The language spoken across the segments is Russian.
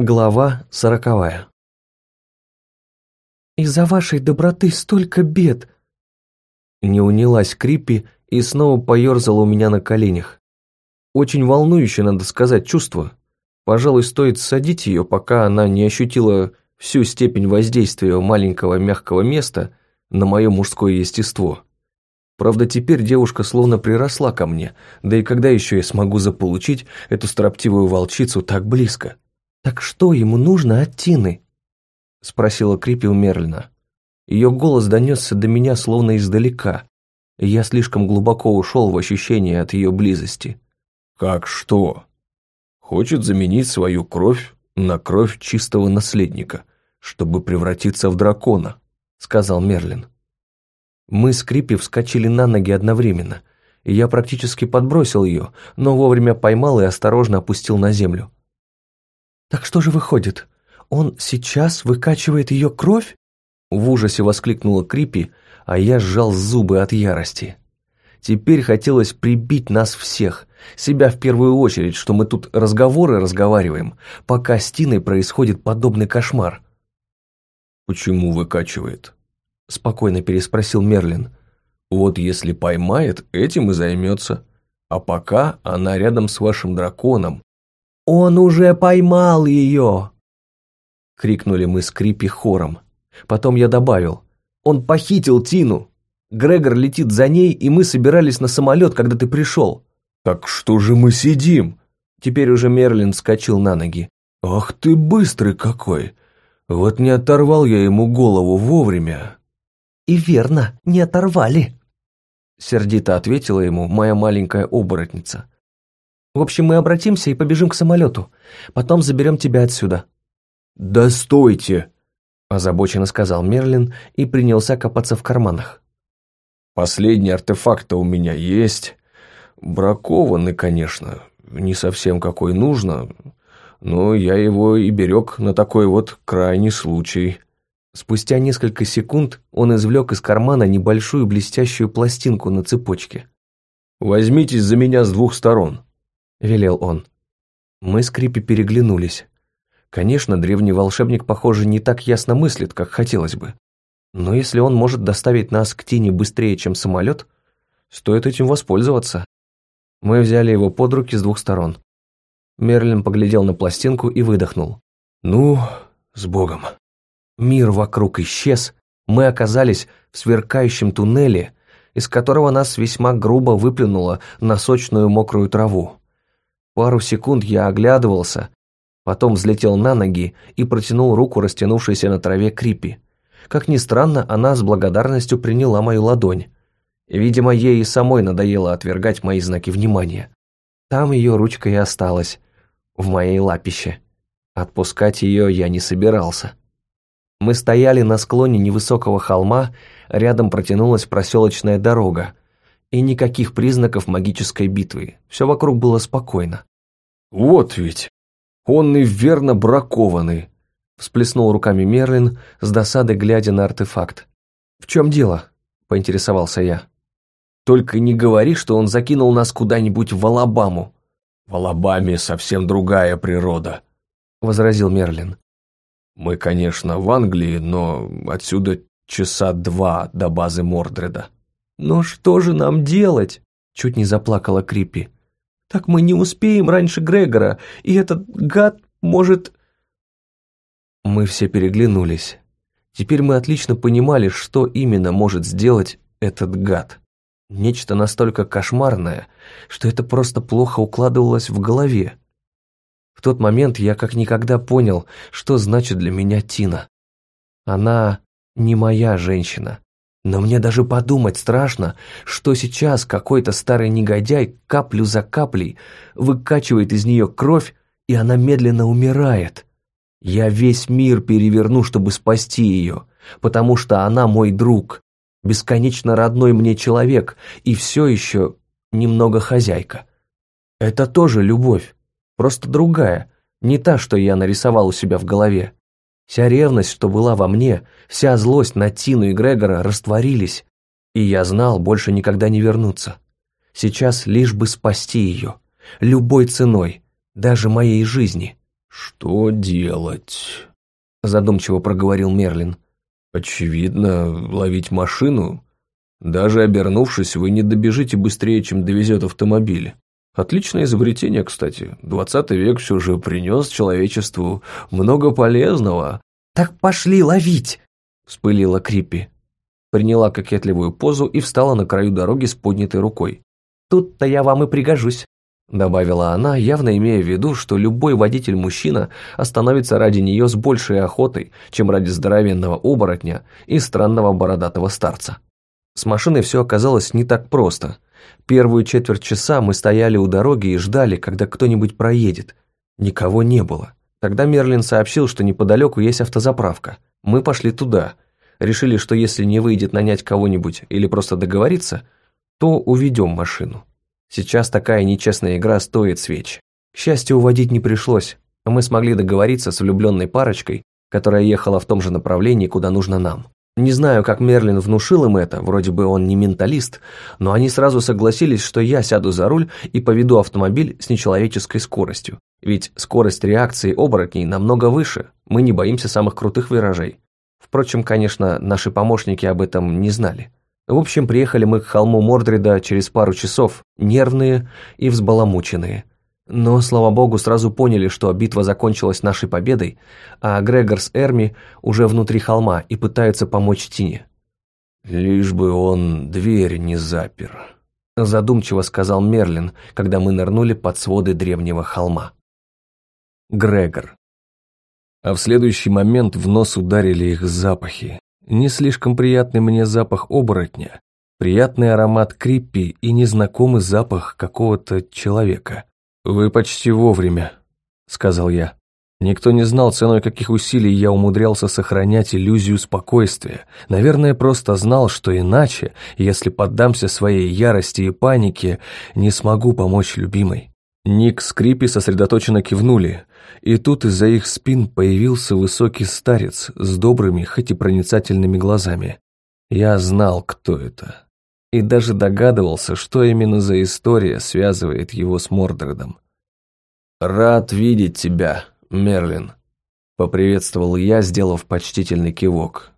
Глава сороковая. «Из-за вашей доброты столько бед!» Не унялась Крипи и снова поерзала у меня на коленях. Очень волнующе, надо сказать, чувство. Пожалуй, стоит садить ее, пока она не ощутила всю степень воздействия маленького мягкого места на мое мужское естество. Правда, теперь девушка словно приросла ко мне, да и когда еще я смогу заполучить эту строптивую волчицу так близко? «Так что ему нужно от Тины?» — спросила Крипи у Мерлина. Ее голос донесся до меня словно издалека, я слишком глубоко ушел в ощущение от ее близости. «Как что? Хочет заменить свою кровь на кровь чистого наследника, чтобы превратиться в дракона», — сказал Мерлин. Мы с Крипи вскочили на ноги одновременно, и я практически подбросил ее, но вовремя поймал и осторожно опустил на землю. «Так что же выходит? Он сейчас выкачивает ее кровь?» В ужасе воскликнула Крипи, а я сжал зубы от ярости. Теперь хотелось прибить нас всех, себя в первую очередь, что мы тут разговоры разговариваем, пока с Тиной происходит подобный кошмар. «Почему выкачивает?» — спокойно переспросил Мерлин. «Вот если поймает, этим и займется. А пока она рядом с вашим драконом, «Он уже поймал ее!» Крикнули мы с Крипи хором. Потом я добавил. «Он похитил Тину! Грегор летит за ней, и мы собирались на самолет, когда ты пришел». «Так что же мы сидим?» Теперь уже Мерлин вскочил на ноги. «Ах ты быстрый какой! Вот не оторвал я ему голову вовремя!» «И верно, не оторвали!» Сердито ответила ему моя маленькая оборотница. В общем, мы обратимся и побежим к самолету. Потом заберем тебя отсюда». «Да стойте!» – озабоченно сказал Мерлин и принялся копаться в карманах. «Последний артефакт у меня есть. Бракованный, конечно, не совсем какой нужно, но я его и берег на такой вот крайний случай». Спустя несколько секунд он извлек из кармана небольшую блестящую пластинку на цепочке. «Возьмитесь за меня с двух сторон», — велел он. Мы с Крипи переглянулись. Конечно, древний волшебник, похоже, не так ясно мыслит, как хотелось бы. Но если он может доставить нас к Тине быстрее, чем самолет, стоит этим воспользоваться. Мы взяли его под руки с двух сторон. Мерлин поглядел на пластинку и выдохнул. «Ну, с Богом». Мир вокруг исчез, мы оказались в сверкающем туннеле, из которого нас весьма грубо выплюнуло на сочную мокрую траву. Пару секунд я оглядывался, потом взлетел на ноги и протянул руку, растянувшейся на траве Крипи. Как ни странно, она с благодарностью приняла мою ладонь. Видимо, ей и самой надоело отвергать мои знаки внимания. Там ее ручка и осталась, в моей лапище. Отпускать ее я не собирался. Мы стояли на склоне невысокого холма, рядом протянулась проселочная дорога, и никаких признаков магической битвы. Все вокруг было спокойно. «Вот ведь! Он и верно бракованный!» Всплеснул руками Мерлин, с досадой глядя на артефакт. «В чем дело?» – поинтересовался я. «Только не говори, что он закинул нас куда-нибудь в Алабаму». «В Алабаме совсем другая природа», – возразил Мерлин. «Мы, конечно, в Англии, но отсюда часа два до базы Мордреда». «Но что же нам делать?» – чуть не заплакала Крипи. Так мы не успеем раньше Грегора, и этот гад может...» Мы все переглянулись. Теперь мы отлично понимали, что именно может сделать этот гад. Нечто настолько кошмарное, что это просто плохо укладывалось в голове. В тот момент я как никогда понял, что значит для меня Тина. Она не моя женщина. Но мне даже подумать страшно, что сейчас какой-то старый негодяй каплю за каплей выкачивает из нее кровь, и она медленно умирает. Я весь мир переверну, чтобы спасти ее, потому что она мой друг, бесконечно родной мне человек и все еще немного хозяйка. Это тоже любовь, просто другая, не та, что я нарисовал у себя в голове. Вся ревность, что была во мне, вся злость на Тину и Грегора растворились, и я знал, больше никогда не вернуться. Сейчас лишь бы спасти ее, любой ценой, даже моей жизни. «Что делать?» – задумчиво проговорил Мерлин. «Очевидно, ловить машину. Даже обернувшись, вы не добежите быстрее, чем довезет автомобиль. Отличное изобретение, кстати. Двадцатый век все же принес человечеству много полезного». «Так пошли ловить!» – вспылила Криппи. Приняла кокетливую позу и встала на краю дороги с поднятой рукой. «Тут-то я вам и пригожусь», – добавила она, явно имея в виду, что любой водитель-мужчина остановится ради нее с большей охотой, чем ради здоровенного оборотня и странного бородатого старца. С машиной все оказалось не так просто. Первую четверть часа мы стояли у дороги и ждали, когда кто-нибудь проедет. Никого не было. Тогда Мерлин сообщил, что неподалеку есть автозаправка. Мы пошли туда. Решили, что если не выйдет нанять кого-нибудь или просто договориться, то уведем машину. Сейчас такая нечестная игра стоит свеч. К счастью, уводить не пришлось. Мы смогли договориться с влюбленной парочкой, которая ехала в том же направлении, куда нужно нам. Не знаю, как Мерлин внушил им это, вроде бы он не менталист, но они сразу согласились, что я сяду за руль и поведу автомобиль с нечеловеческой скоростью. Ведь скорость реакции оборотней намного выше, мы не боимся самых крутых виражей. Впрочем, конечно, наши помощники об этом не знали. В общем, приехали мы к холму Мордреда через пару часов, нервные и взбаламученные. Но, слава богу, сразу поняли, что битва закончилась нашей победой, а Грегор с Эрми уже внутри холма и пытаются помочь Тине. «Лишь бы он дверь не запер», – задумчиво сказал Мерлин, когда мы нырнули под своды древнего холма. Грегор. А в следующий момент в нос ударили их запахи. Не слишком приятный мне запах оборотня, приятный аромат криппи и незнакомый запах какого-то человека. «Вы почти вовремя», — сказал я. Никто не знал, ценой каких усилий я умудрялся сохранять иллюзию спокойствия. Наверное, просто знал, что иначе, если поддамся своей ярости и панике, не смогу помочь любимой. Ник с Крипи сосредоточенно кивнули, и тут из-за их спин появился высокий старец с добрыми, хоть и проницательными глазами. Я знал, кто это и даже догадывался, что именно за история связывает его с Мордредом. «Рад видеть тебя, Мерлин», — поприветствовал я, сделав почтительный кивок.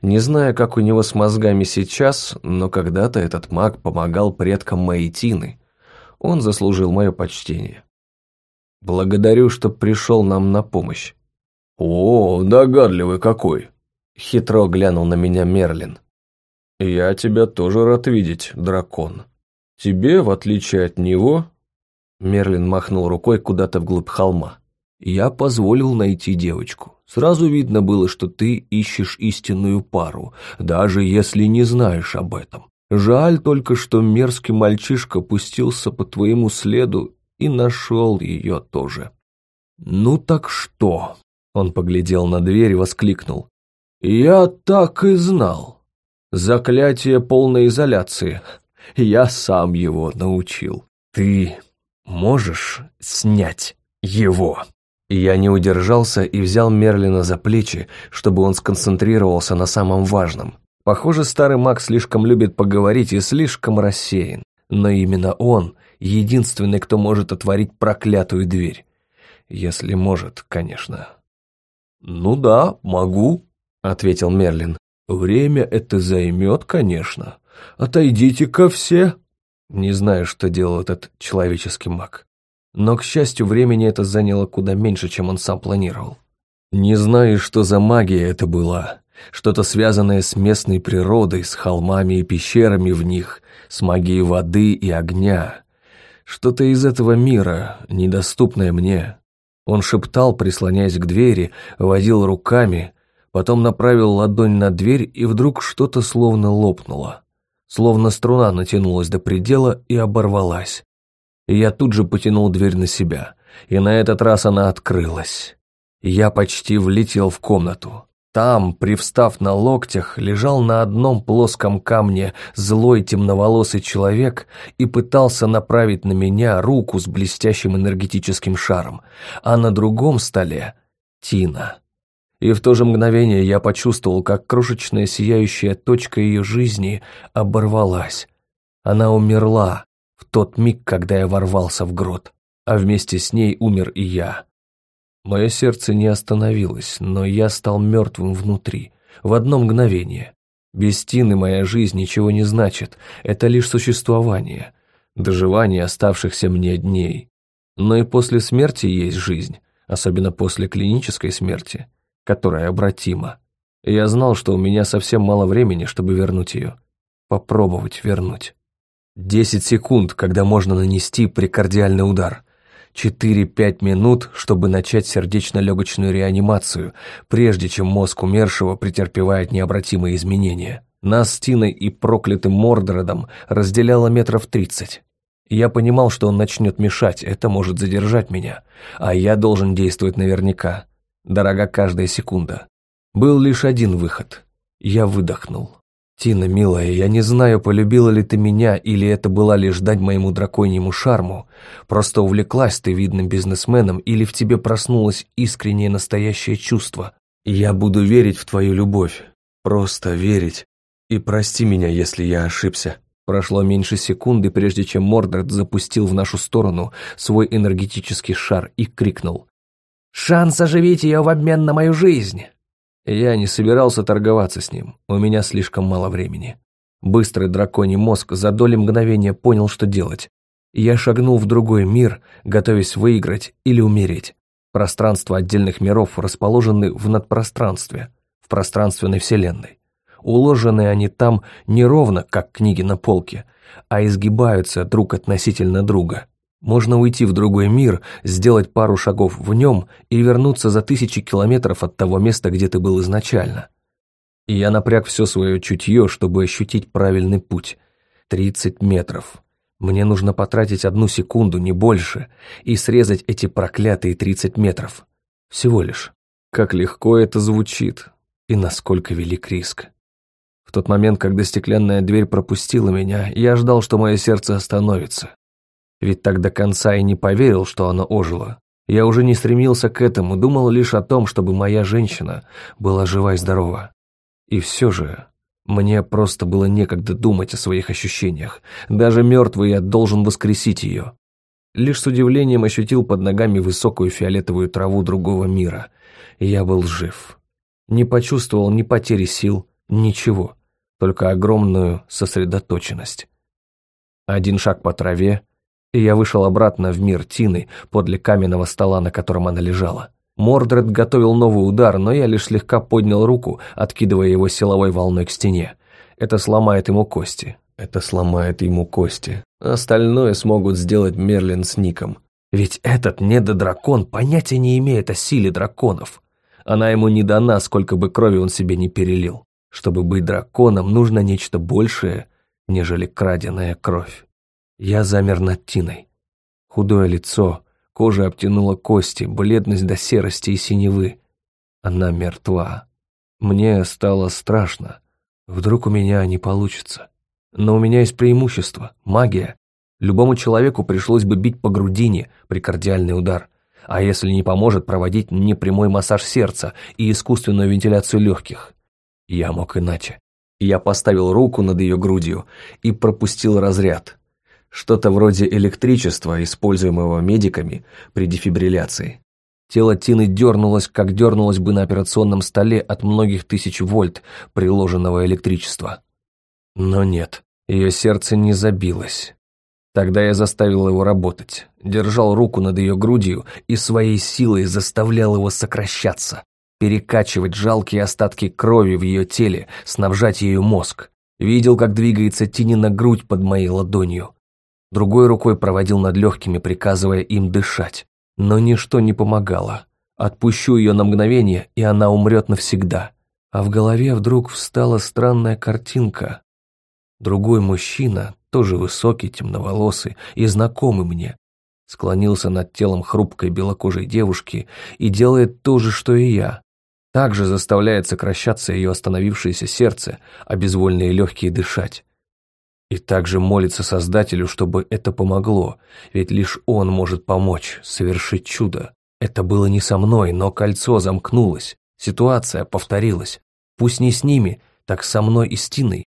Не знаю, как у него с мозгами сейчас, но когда-то этот маг помогал предкам Маитины. Он заслужил мое почтение. «Благодарю, что пришел нам на помощь». «О, догадливый какой!» — хитро глянул на меня Мерлин. «Я тебя тоже рад видеть, дракон. Тебе, в отличие от него...» Мерлин махнул рукой куда-то вглубь холма. «Я позволил найти девочку. Сразу видно было, что ты ищешь истинную пару, даже если не знаешь об этом. Жаль только, что мерзкий мальчишка пустился по твоему следу и нашел ее тоже». «Ну так что?» Он поглядел на дверь и воскликнул. «Я так и знал». Заклятие полной изоляции. Я сам его научил. Ты можешь снять его?» Я не удержался и взял Мерлина за плечи, чтобы он сконцентрировался на самом важном. Похоже, старый маг слишком любит поговорить и слишком рассеян. Но именно он — единственный, кто может отворить проклятую дверь. Если может, конечно. «Ну да, могу», — ответил Мерлин. Время это займет, конечно. Отойдите-ка все. Не знаю, что делал этот человеческий маг. Но, к счастью, времени это заняло куда меньше, чем он сам планировал. Не знаю, что за магия это была. Что-то связанное с местной природой, с холмами и пещерами в них, с магией воды и огня. Что-то из этого мира, недоступное мне. Он шептал, прислоняясь к двери, водил руками, потом направил ладонь на дверь, и вдруг что-то словно лопнуло. Словно струна натянулась до предела и оборвалась. И я тут же потянул дверь на себя, и на этот раз она открылась. Я почти влетел в комнату. Там, привстав на локтях, лежал на одном плоском камне злой темноволосый человек и пытался направить на меня руку с блестящим энергетическим шаром, а на другом столе — Тина и в то же мгновение я почувствовал, как крошечная сияющая точка ее жизни оборвалась. Она умерла в тот миг, когда я ворвался в грот, а вместе с ней умер и я. Мое сердце не остановилось, но я стал мертвым внутри, в одно мгновение. Без Тины моя жизнь ничего не значит, это лишь существование, доживание оставшихся мне дней. Но и после смерти есть жизнь, особенно после клинической смерти, которая обратима. я знал, что у меня совсем мало времени, чтобы вернуть ее. Попробовать вернуть. Десять секунд, когда можно нанести прикардиальный удар. Четыре-пять минут, чтобы начать сердечно-легочную реанимацию, прежде чем мозг умершего претерпевает необратимые изменения. Нас с Тиной и проклятым Мордородом разделяло метров тридцать. Я понимал, что он начнет мешать, это может задержать меня, а я должен действовать наверняка. Дорога каждая секунда. Был лишь один выход. Я выдохнул. «Тина, милая, я не знаю, полюбила ли ты меня, или это была лишь дать моему драконьему шарму. Просто увлеклась ты видным бизнесменом, или в тебе проснулось искреннее настоящее чувство. Я буду верить в твою любовь. Просто верить. И прости меня, если я ошибся». Прошло меньше секунды, прежде чем Мордред запустил в нашу сторону свой энергетический шар и крикнул. «Шанс оживить ее в обмен на мою жизнь!» Я не собирался торговаться с ним, у меня слишком мало времени. Быстрый драконий мозг за доли мгновения понял, что делать. Я шагнул в другой мир, готовясь выиграть или умереть. Пространства отдельных миров расположены в надпространстве, в пространственной вселенной. Уложены они там не ровно, как книги на полке, а изгибаются друг относительно друга. Можно уйти в другой мир, сделать пару шагов в нем и вернуться за тысячи километров от того места, где ты был изначально. И я напряг все свое чутье, чтобы ощутить правильный путь. Тридцать метров. Мне нужно потратить одну секунду, не больше, и срезать эти проклятые тридцать метров. Всего лишь. Как легко это звучит, и насколько велик риск. В тот момент, когда стеклянная дверь пропустила меня, я ждал, что мое сердце остановится. Ведь так до конца и не поверил, что она ожила. Я уже не стремился к этому, думал лишь о том, чтобы моя женщина была жива и здорова. И все же, мне просто было некогда думать о своих ощущениях. Даже мертвый я должен воскресить ее. Лишь с удивлением ощутил под ногами высокую фиолетовую траву другого мира. я был жив. Не почувствовал ни потери сил, ничего, только огромную сосредоточенность. Один шаг по траве, и я вышел обратно в мир Тины подле каменного стола, на котором она лежала. Мордред готовил новый удар, но я лишь слегка поднял руку, откидывая его силовой волной к стене. Это сломает ему кости. Это сломает ему кости. Остальное смогут сделать Мерлин с Ником. Ведь этот недодракон понятия не имеет о силе драконов. Она ему не дана, сколько бы крови он себе не перелил. Чтобы быть драконом, нужно нечто большее, нежели краденая кровь. Я замер над Тиной. Худое лицо, кожа обтянула кости, бледность до серости и синевы. Она мертва. Мне стало страшно. Вдруг у меня не получится. Но у меня есть преимущество — магия. Любому человеку пришлось бы бить по грудине при кардиальный удар. А если не поможет, проводить непрямой массаж сердца и искусственную вентиляцию легких. Я мог иначе. Я поставил руку над ее грудью и пропустил разряд. Что-то вроде электричества, используемого медиками при дефибрилляции. Тело Тины дернулось, как дернулось бы на операционном столе от многих тысяч вольт приложенного электричества. Но нет, ее сердце не забилось. Тогда я заставил его работать, держал руку над ее грудью и своей силой заставлял его сокращаться, перекачивать жалкие остатки крови в ее теле, снабжать ею мозг. Видел, как двигается Тинина грудь под моей ладонью другой рукой проводил над легкими, приказывая им дышать. Но ничто не помогало. Отпущу ее на мгновение, и она умрет навсегда. А в голове вдруг встала странная картинка. Другой мужчина, тоже высокий, темноволосый и знакомый мне, склонился над телом хрупкой белокожей девушки и делает то же, что и я. Также заставляет сокращаться ее остановившееся сердце, а безвольные легкие дышать. И также молится Создателю, чтобы это помогло, ведь лишь Он может помочь, совершить чудо. Это было не со мной, но кольцо замкнулось, ситуация повторилась. Пусть не с ними, так со мной и с Тиной.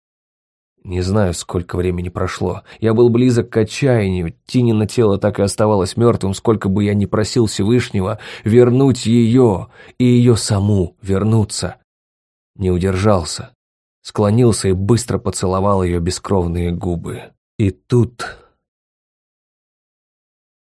Не знаю, сколько времени прошло. Я был близок к отчаянию. Тинина тело так и оставалось мертвым, сколько бы я ни просил Всевышнего вернуть ее и ее саму вернуться. Не удержался. Склонился и быстро поцеловал ее бескровные губы. И тут